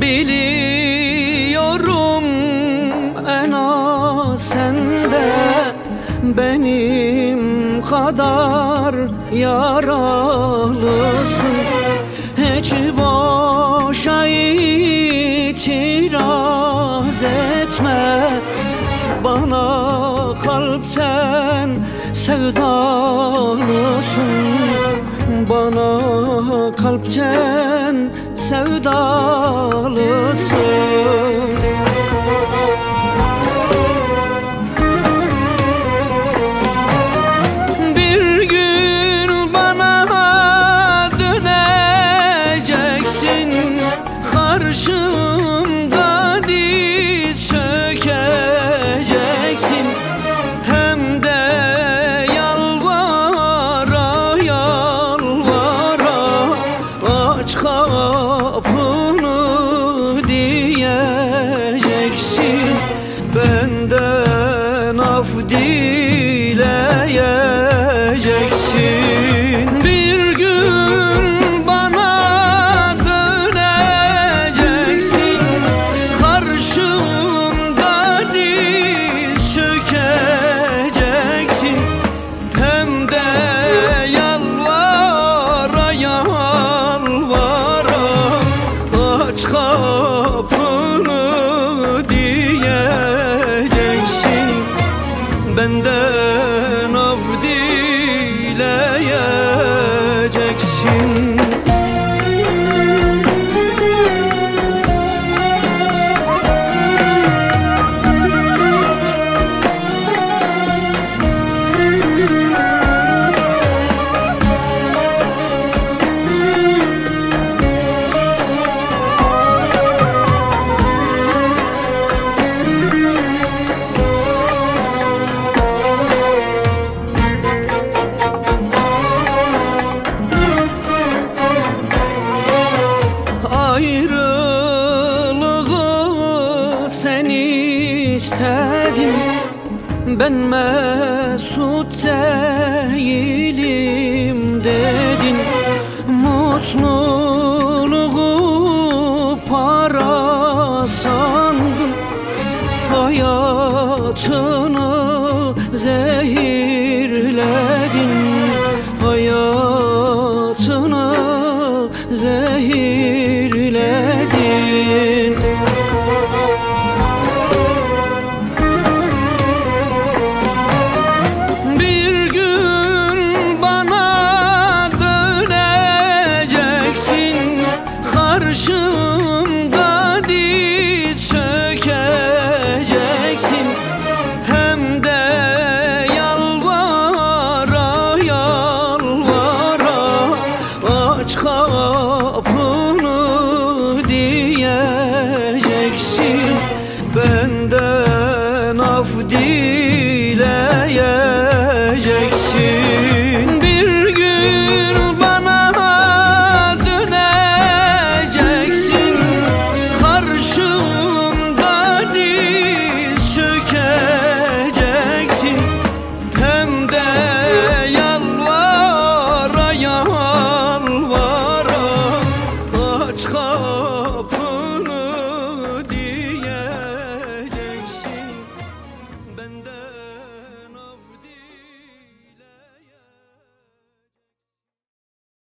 Biliyorum en az sende benim kadar yaralısın. Hiç boşa itiraz etme. Bana kalpten sevdalısın Bana kalpten sevdalısın. Bir gün bana döneceksin Karşımda diz kapını diyeceksin. Benden af dileyeceksin Benden af dileyeceksin ayrılığı sen istedin. Ben mesut değilim dedin. Mutluluğu parası